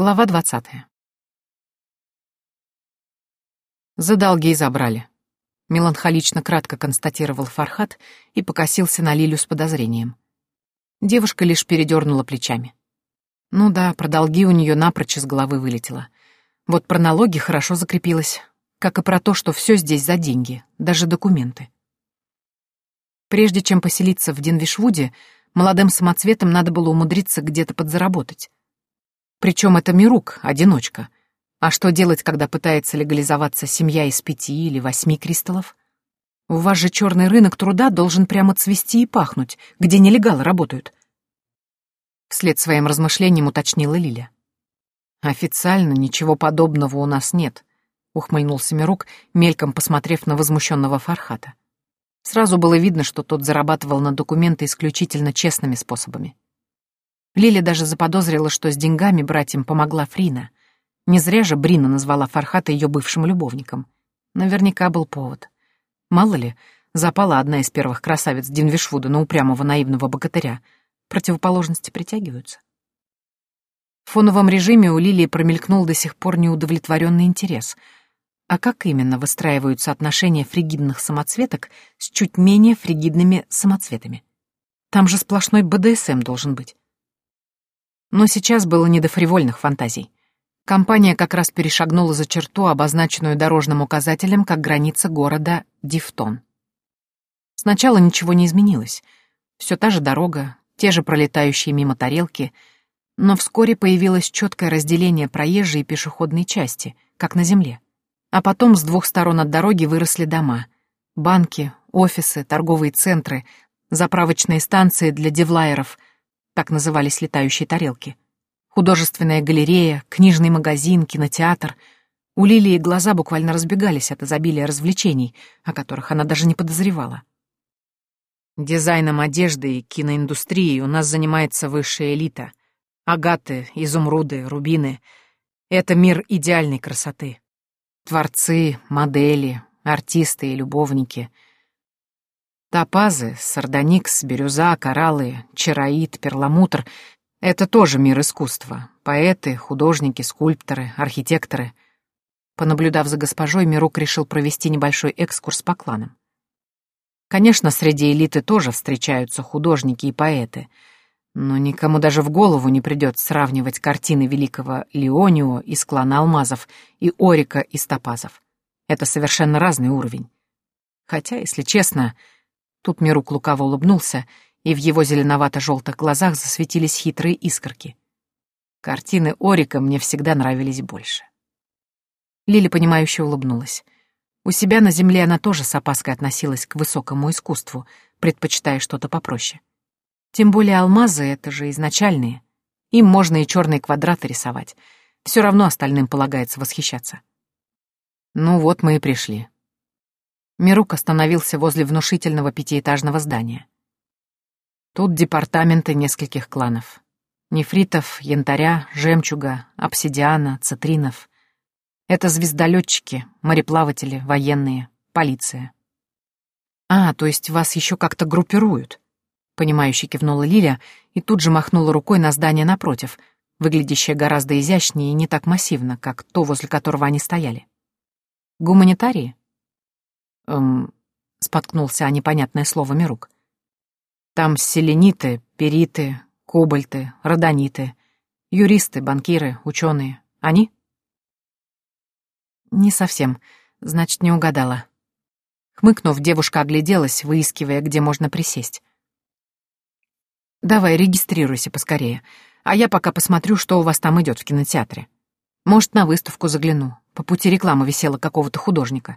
Глава двадцатая. За долги забрали. Меланхолично кратко констатировал Фархат и покосился на Лилю с подозрением. Девушка лишь передернула плечами. Ну да, про долги у нее напрочь из головы вылетело. Вот про налоги хорошо закрепилось, как и про то, что все здесь за деньги, даже документы. Прежде чем поселиться в Денвишвуде, молодым самоцветам надо было умудриться где-то подзаработать. Причем это Мирук, одиночка. А что делать, когда пытается легализоваться семья из пяти или восьми кристаллов? У вас же черный рынок труда должен прямо цвести и пахнуть, где нелегалы работают. Вслед своим размышлениям уточнила Лиля. «Официально ничего подобного у нас нет», — ухмыльнулся Мирук, мельком посмотрев на возмущенного Фархата. Сразу было видно, что тот зарабатывал на документы исключительно честными способами. Лиля даже заподозрила, что с деньгами братьям помогла Фрина. Не зря же Брина назвала Фархата ее бывшим любовником. Наверняка был повод. Мало ли, запала одна из первых красавиц Динвишвуда на упрямого наивного богатыря. Противоположности притягиваются. В фоновом режиме у Лилии промелькнул до сих пор неудовлетворенный интерес. А как именно выстраиваются отношения фригидных самоцветок с чуть менее фригидными самоцветами? Там же сплошной БДСМ должен быть. Но сейчас было не до фривольных фантазий. Компания как раз перешагнула за черту, обозначенную дорожным указателем как граница города Дифтон. Сначала ничего не изменилось. Все та же дорога, те же пролетающие мимо тарелки, но вскоре появилось четкое разделение проезжей и пешеходной части, как на земле. А потом с двух сторон от дороги выросли дома. Банки, офисы, торговые центры, заправочные станции для девлайеров — так назывались летающие тарелки. Художественная галерея, книжный магазин, кинотеатр. У Лилии глаза буквально разбегались от изобилия развлечений, о которых она даже не подозревала. Дизайном одежды и киноиндустрией у нас занимается высшая элита. Агаты, изумруды, рубины — это мир идеальной красоты. Творцы, модели, артисты и любовники — Топазы, сардоникс, бирюза, кораллы, чароид, перламутр — это тоже мир искусства. Поэты, художники, скульпторы, архитекторы. Понаблюдав за госпожой, Мирук решил провести небольшой экскурс по кланам. Конечно, среди элиты тоже встречаются художники и поэты, но никому даже в голову не придет сравнивать картины великого Леонио из клана алмазов и Орика из топазов. Это совершенно разный уровень. Хотя, если честно, Тут Мирук лукаво улыбнулся, и в его зеленовато-желтых глазах засветились хитрые искорки. Картины Орика мне всегда нравились больше. Лили, понимающе улыбнулась. У себя на земле она тоже с опаской относилась к высокому искусству, предпочитая что-то попроще. Тем более алмазы — это же изначальные. Им можно и черные квадраты рисовать. Все равно остальным полагается восхищаться. Ну вот мы и пришли. Мирук остановился возле внушительного пятиэтажного здания. Тут департаменты нескольких кланов. Нефритов, янтаря, жемчуга, обсидиана, цитринов. Это звездолетчики, мореплаватели, военные, полиция. «А, то есть вас еще как-то группируют?» Понимающе кивнула Лиля и тут же махнула рукой на здание напротив, выглядящее гораздо изящнее и не так массивно, как то, возле которого они стояли. «Гуманитарии?» Эм, споткнулся о непонятное слово Мирук. Там селениты, периты, кобальты, родониты, юристы, банкиры, ученые. Они? Не совсем. Значит, не угадала. Хмыкнув, девушка огляделась, выискивая, где можно присесть. «Давай, регистрируйся поскорее, а я пока посмотрю, что у вас там идет в кинотеатре. Может, на выставку загляну. По пути реклама висела какого-то художника».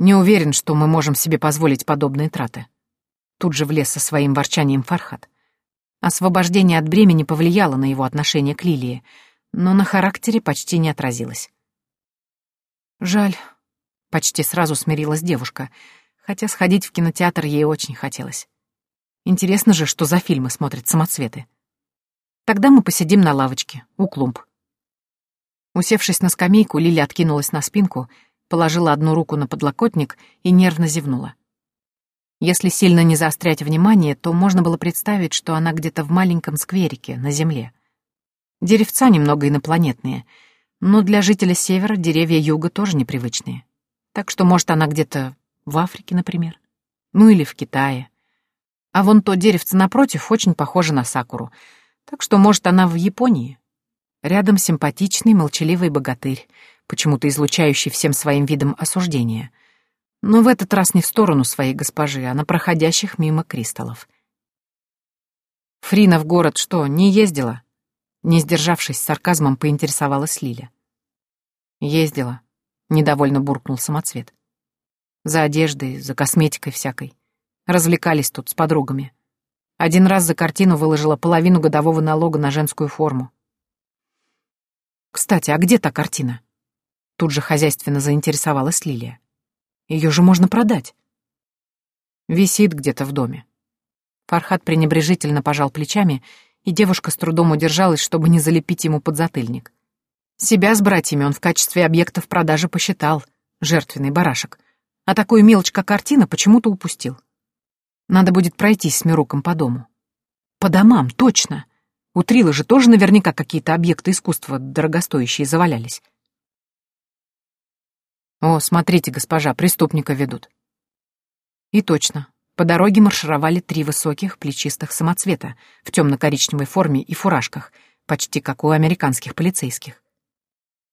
Не уверен, что мы можем себе позволить подобные траты. Тут же влез со своим ворчанием Фархат. Освобождение от бремени повлияло на его отношение к Лилии, но на характере почти не отразилось. «Жаль», — почти сразу смирилась девушка, хотя сходить в кинотеатр ей очень хотелось. Интересно же, что за фильмы смотрят самоцветы. Тогда мы посидим на лавочке, у клумб. Усевшись на скамейку, Лиля откинулась на спинку — положила одну руку на подлокотник и нервно зевнула. Если сильно не заострять внимание, то можно было представить, что она где-то в маленьком скверике на земле. Деревца немного инопланетные, но для жителя севера деревья юга тоже непривычные. Так что, может, она где-то в Африке, например. Ну или в Китае. А вон то деревце напротив очень похоже на сакуру. Так что, может, она в Японии. Рядом симпатичный, молчаливый богатырь, почему-то излучающий всем своим видом осуждения. Но в этот раз не в сторону своей госпожи, а на проходящих мимо кристаллов. Фрина в город что, не ездила? Не сдержавшись, сарказмом поинтересовалась Лиля. Ездила. Недовольно буркнул самоцвет. За одеждой, за косметикой всякой. Развлекались тут с подругами. Один раз за картину выложила половину годового налога на женскую форму. «Кстати, а где та картина?» Тут же хозяйственно заинтересовалась Лилия. Ее же можно продать. Висит где-то в доме. Фархат пренебрежительно пожал плечами, и девушка с трудом удержалась, чтобы не залепить ему подзатыльник. Себя с братьями он в качестве объектов продажи посчитал, жертвенный барашек, а такую мелочь, как картина, почему-то упустил. Надо будет пройтись с Мируком по дому. По домам, точно. У Трилы же тоже наверняка какие-то объекты искусства дорогостоящие завалялись. О, смотрите, госпожа, преступника ведут. И точно. По дороге маршировали три высоких, плечистых самоцвета в темно-коричневой форме и фуражках, почти как у американских полицейских.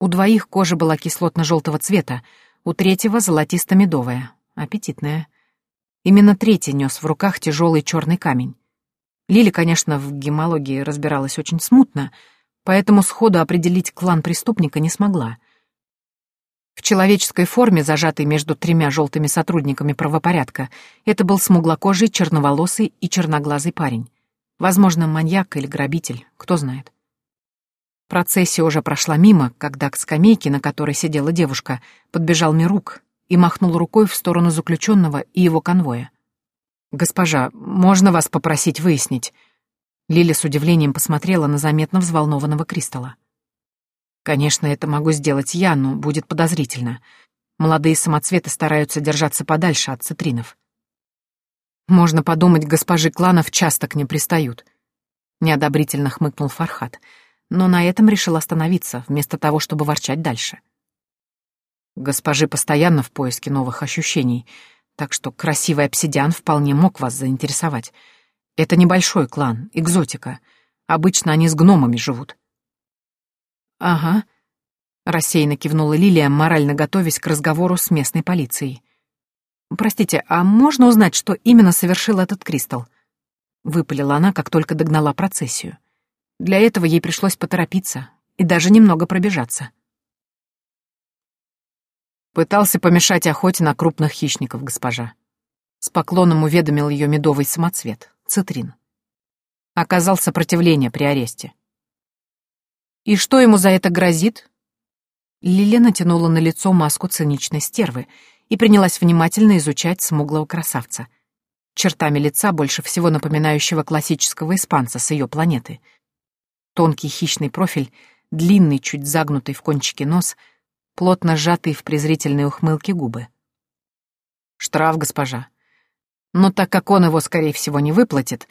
У двоих кожа была кислотно-желтого цвета, у третьего — золотисто-медовая, аппетитная. Именно третий нес в руках тяжелый черный камень. Лили, конечно, в гемологии разбиралась очень смутно, поэтому сходу определить клан преступника не смогла. В человеческой форме, зажатой между тремя желтыми сотрудниками правопорядка, это был смуглокожий, черноволосый и черноглазый парень. Возможно, маньяк или грабитель, кто знает. Процессия уже прошла мимо, когда к скамейке, на которой сидела девушка, подбежал Мирук и махнул рукой в сторону заключенного и его конвоя. «Госпожа, можно вас попросить выяснить?» Лиля с удивлением посмотрела на заметно взволнованного Кристалла. «Конечно, это могу сделать я, но будет подозрительно. Молодые самоцветы стараются держаться подальше от цитринов. Можно подумать, госпожи кланов часто к ним пристают». Неодобрительно хмыкнул Фархат, но на этом решил остановиться, вместо того, чтобы ворчать дальше. Госпожи постоянно в поиске новых ощущений, так что красивый обсидиан вполне мог вас заинтересовать. Это небольшой клан, экзотика. Обычно они с гномами живут. Ага. Рассеянно кивнула Лилия, морально готовясь к разговору с местной полицией. «Простите, а можно узнать, что именно совершил этот кристалл?» Выпалила она, как только догнала процессию. Для этого ей пришлось поторопиться и даже немного пробежаться. Пытался помешать охоте на крупных хищников, госпожа. С поклоном уведомил ее медовый самоцвет, цитрин. Оказал сопротивление при аресте. «И что ему за это грозит?» Лилия натянула на лицо маску циничной стервы и принялась внимательно изучать смуглого красавца, чертами лица больше всего напоминающего классического испанца с ее планеты. Тонкий хищный профиль, длинный, чуть загнутый в кончике нос — плотно сжатые в презрительной ухмылке губы. «Штраф, госпожа. Но так как он его, скорее всего, не выплатит,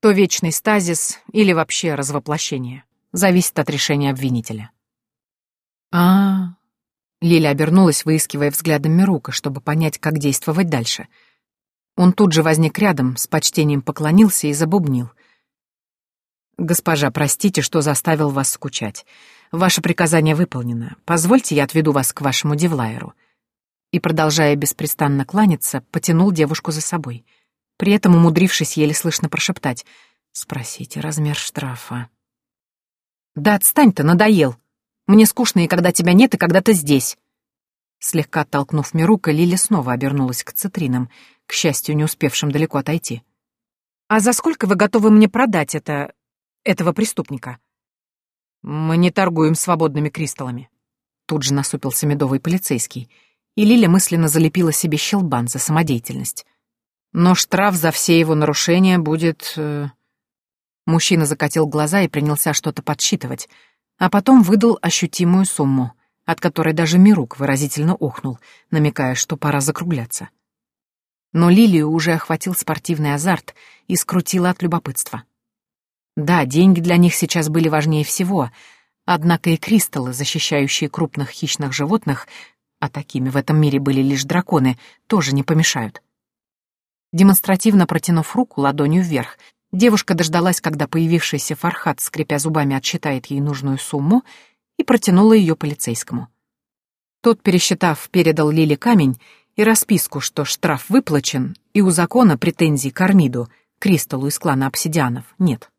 то вечный стазис или вообще развоплощение зависит от решения обвинителя». А, -а, -а. Лиля обернулась, выискивая взглядом Мирука, чтобы понять, как действовать дальше. Он тут же возник рядом, с почтением поклонился и забубнил. «Госпожа, простите, что заставил вас скучать. Ваше приказание выполнено. Позвольте, я отведу вас к вашему девлайеру». И, продолжая беспрестанно кланяться, потянул девушку за собой, при этом умудрившись еле слышно прошептать «Спросите размер штрафа». «Да отстань-то, надоел. Мне скучно и когда тебя нет, и когда ты здесь». Слегка оттолкнув Мирука, Лиля снова обернулась к цитринам, к счастью, не успевшим далеко отойти. «А за сколько вы готовы мне продать это... этого преступника?» «Мы не торгуем свободными кристаллами», — тут же насупился медовый полицейский, и Лиля мысленно залепила себе щелбан за самодеятельность. «Но штраф за все его нарушения будет...» э... Мужчина закатил глаза и принялся что-то подсчитывать, а потом выдал ощутимую сумму, от которой даже Мирук выразительно охнул, намекая, что пора закругляться. Но Лилию уже охватил спортивный азарт и скрутила от любопытства. Да, деньги для них сейчас были важнее всего, однако и кристаллы, защищающие крупных хищных животных, а такими в этом мире были лишь драконы, тоже не помешают. Демонстративно протянув руку ладонью вверх, девушка дождалась, когда появившийся Фархат, скрипя зубами, отсчитает ей нужную сумму, и протянула ее полицейскому. Тот, пересчитав, передал Лиле камень и расписку, что штраф выплачен, и у закона претензий к Армиду, Кристаллу из клана обсидианов, нет.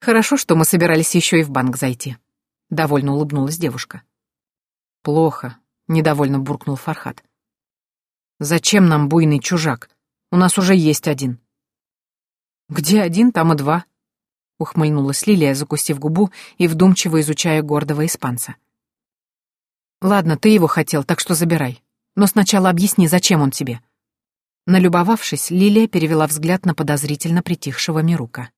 «Хорошо, что мы собирались еще и в банк зайти», — довольно улыбнулась девушка. «Плохо», — недовольно буркнул Фархат. «Зачем нам буйный чужак? У нас уже есть один». «Где один, там и два», — ухмыльнулась Лилия, закусив губу и вдумчиво изучая гордого испанца. «Ладно, ты его хотел, так что забирай. Но сначала объясни, зачем он тебе». Налюбовавшись, Лилия перевела взгляд на подозрительно притихшего Мирука.